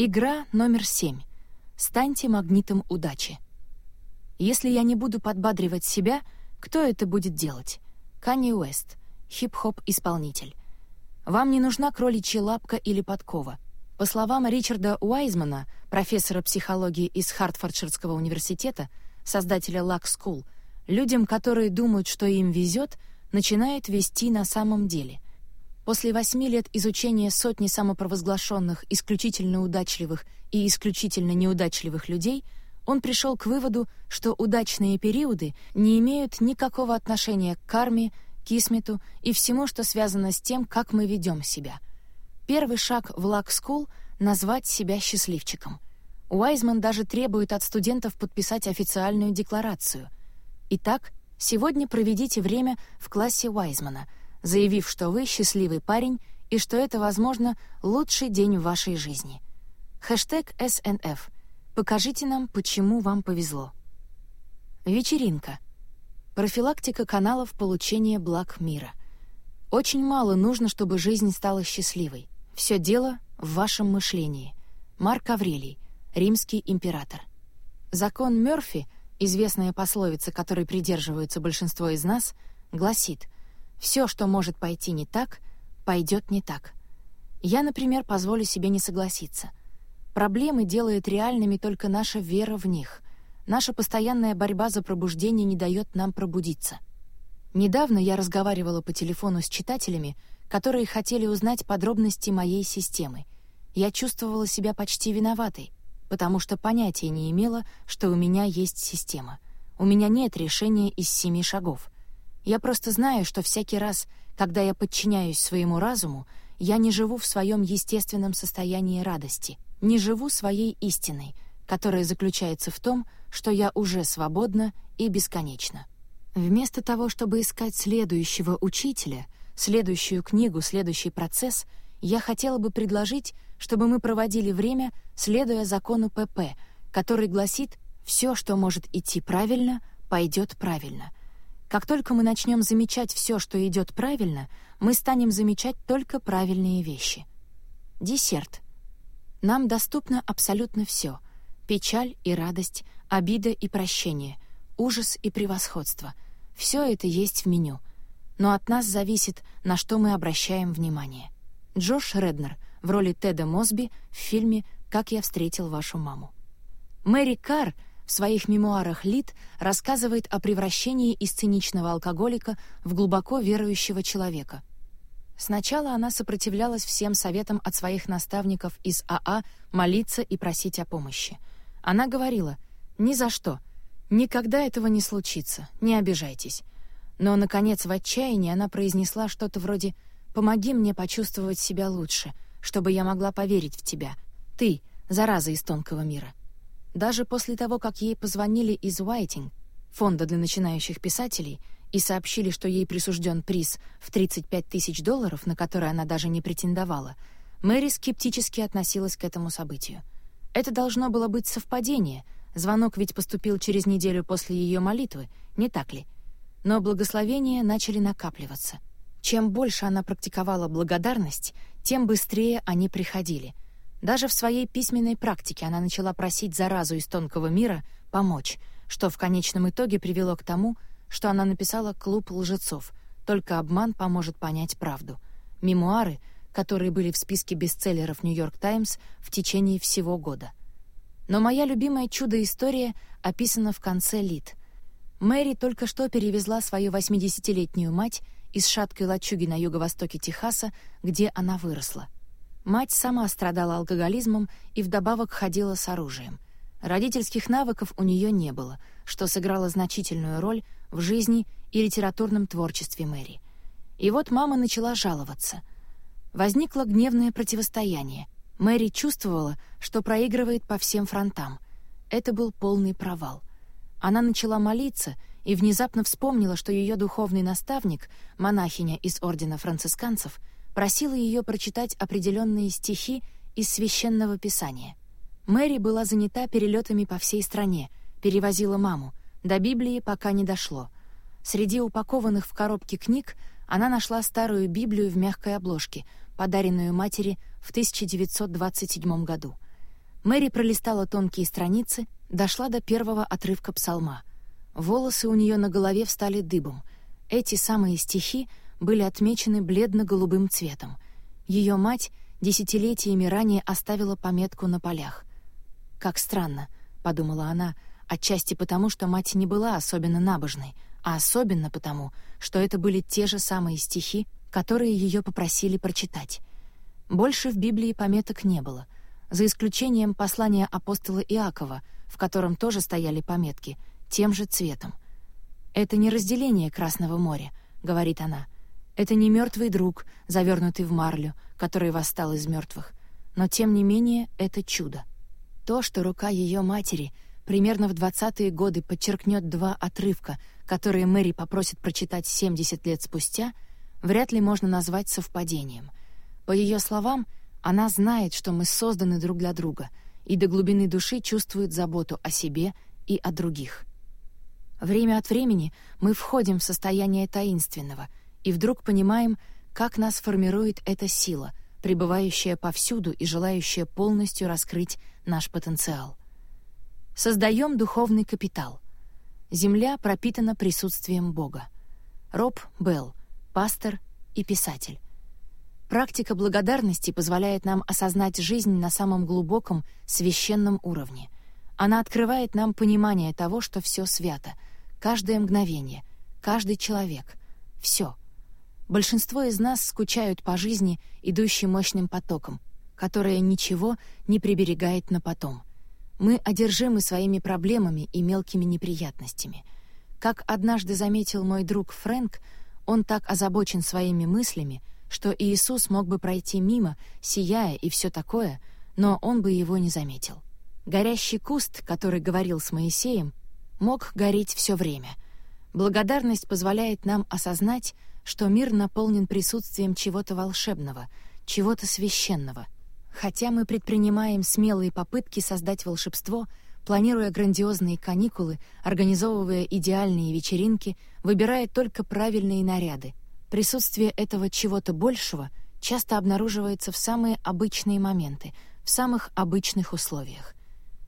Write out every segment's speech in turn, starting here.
Игра номер семь. Станьте магнитом удачи. Если я не буду подбадривать себя, кто это будет делать? Канни Уэст, хип-хоп-исполнитель. Вам не нужна кроличья лапка или подкова. По словам Ричарда Уайзмана, профессора психологии из Хартфордширского университета, создателя Luck School, людям, которые думают, что им везет, начинает вести на самом деле — После восьми лет изучения сотни самопровозглашенных исключительно удачливых и исключительно неудачливых людей, он пришел к выводу, что удачные периоды не имеют никакого отношения к карме, кисмету и всему, что связано с тем, как мы ведем себя. Первый шаг в Luck School — назвать себя счастливчиком. Уайзман даже требует от студентов подписать официальную декларацию. Итак, сегодня проведите время в классе Уайзмана — заявив, что вы счастливый парень и что это, возможно, лучший день в вашей жизни. Хэштег СНФ. Покажите нам, почему вам повезло. Вечеринка. Профилактика каналов получения благ мира. Очень мало нужно, чтобы жизнь стала счастливой. Все дело в вашем мышлении. Марк Аврелий, римский император. Закон Мёрфи, известная пословица, которой придерживаются большинство из нас, гласит — все, что может пойти не так, пойдет не так. Я, например, позволю себе не согласиться. Проблемы делает реальными только наша вера в них. Наша постоянная борьба за пробуждение не дает нам пробудиться. Недавно я разговаривала по телефону с читателями, которые хотели узнать подробности моей системы. Я чувствовала себя почти виноватой, потому что понятия не имела, что у меня есть система. У меня нет решения из семи шагов — я просто знаю, что всякий раз, когда я подчиняюсь своему разуму, я не живу в своем естественном состоянии радости, не живу своей истиной, которая заключается в том, что я уже свободна и бесконечна. Вместо того, чтобы искать следующего учителя, следующую книгу, следующий процесс, я хотела бы предложить, чтобы мы проводили время, следуя закону ПП, который гласит «все, что может идти правильно, пойдет правильно», как только мы начнем замечать все, что идет правильно, мы станем замечать только правильные вещи. Десерт. Нам доступно абсолютно все: печаль и радость, обида и прощение, ужас и превосходство. Все это есть в меню. Но от нас зависит, на что мы обращаем внимание. Джош Реднер в роли Теда Мосби в фильме «Как я встретил вашу маму». Мэри Карр — в своих мемуарах Лид рассказывает о превращении из циничного алкоголика в глубоко верующего человека. Сначала она сопротивлялась всем советам от своих наставников из АА молиться и просить о помощи. Она говорила «Ни за что, никогда этого не случится, не обижайтесь». Но, наконец, в отчаянии она произнесла что-то вроде «Помоги мне почувствовать себя лучше, чтобы я могла поверить в тебя. Ты — зараза из тонкого мира». Даже после того, как ей позвонили из Уайтинг, фонда для начинающих писателей, и сообщили, что ей присужден приз в 35 тысяч долларов, на который она даже не претендовала, Мэри скептически относилась к этому событию. Это должно было быть совпадение, звонок ведь поступил через неделю после ее молитвы, не так ли? Но благословения начали накапливаться. Чем больше она практиковала благодарность, тем быстрее они приходили — даже в своей письменной практике она начала просить заразу из тонкого мира помочь, что в конечном итоге привело к тому, что она написала «Клуб лжецов», только обман поможет понять правду. Мемуары, которые были в списке бестселлеров «Нью-Йорк Таймс» в течение всего года. Но моя любимая чудо-история описана в конце лит. Мэри только что перевезла свою 80-летнюю мать из шаткой лачуги на юго-востоке Техаса, где она выросла — Мать сама страдала алкоголизмом и вдобавок ходила с оружием. Родительских навыков у нее не было, что сыграло значительную роль в жизни и литературном творчестве Мэри. И вот мама начала жаловаться. Возникло гневное противостояние. Мэри чувствовала, что проигрывает по всем фронтам. Это был полный провал. Она начала молиться и внезапно вспомнила, что ее духовный наставник, монахиня из ордена францисканцев — просила ее прочитать определенные стихи из священного писания. Мэри была занята перелетами по всей стране, перевозила маму, до Библии пока не дошло. Среди упакованных в коробки книг она нашла старую Библию в мягкой обложке, подаренную матери в 1927 году. Мэри пролистала тонкие страницы, дошла до первого отрывка псалма. Волосы у нее на голове встали дыбом. Эти самые стихи были отмечены бледно-голубым цветом. Ее мать десятилетиями ранее оставила пометку на полях. «Как странно», — подумала она, отчасти потому, что мать не была особенно набожной, а особенно потому, что это были те же самые стихи, которые ее попросили прочитать. Больше в Библии пометок не было, за исключением послания апостола Иакова, в котором тоже стояли пометки, тем же цветом. «Это не разделение Красного моря», — говорит она. «Это не мертвый друг, завернутый в марлю, который восстал из мертвых. Но, тем не менее, это чудо. То, что рука ее матери примерно в двадцатые годы подчеркнет два отрывка, которые Мэри попросит прочитать 70 лет спустя, вряд ли можно назвать совпадением. По ее словам, она знает, что мы созданы друг для друга, и до глубины души чувствует заботу о себе и о других. Время от времени мы входим в состояние таинственного и вдруг понимаем, как нас формирует эта сила, пребывающая повсюду и желающая полностью раскрыть наш потенциал. Создаем духовный капитал. Земля пропитана присутствием Бога. Роб Белл, пастор и писатель. Практика благодарности позволяет нам осознать жизнь на самом глубоком, священном уровне. Она открывает нам понимание того, что все свято, каждое мгновение, каждый человек, все — Большинство из нас скучают по жизни, идущей мощным потоком, которая ничего не приберегает на потом. Мы одержимы своими проблемами и мелкими неприятностями. Как однажды заметил мой друг Фрэнк, он так озабочен своими мыслями, что Иисус мог бы пройти мимо, сияя и все такое, но он бы его не заметил. Горящий куст, который говорил с Моисеем, мог гореть все время. Благодарность позволяет нам осознать, что мир наполнен присутствием чего-то волшебного, чего-то священного. Хотя мы предпринимаем смелые попытки создать волшебство, планируя грандиозные каникулы, организовывая идеальные вечеринки, выбирая только правильные наряды, присутствие этого чего-то большего часто обнаруживается в самые обычные моменты, в самых обычных условиях.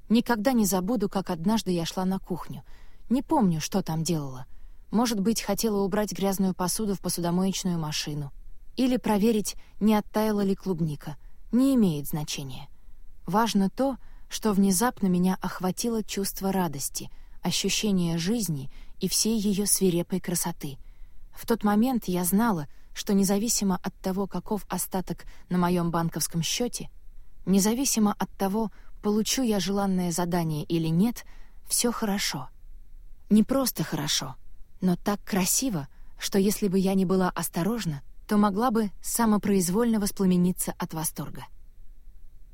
Никогда не забуду, как однажды я шла на кухню. Не помню, что там делала — может быть, хотела убрать грязную посуду в посудомоечную машину. Или проверить, не оттаяла ли клубника. Не имеет значения. Важно то, что внезапно меня охватило чувство радости, ощущение жизни и всей ее свирепой красоты. В тот момент я знала, что независимо от того, каков остаток на моем банковском счете, независимо от того, получу я желанное задание или нет, все хорошо. Не просто хорошо — но так красиво, что если бы я не была осторожна, то могла бы самопроизвольно воспламениться от восторга.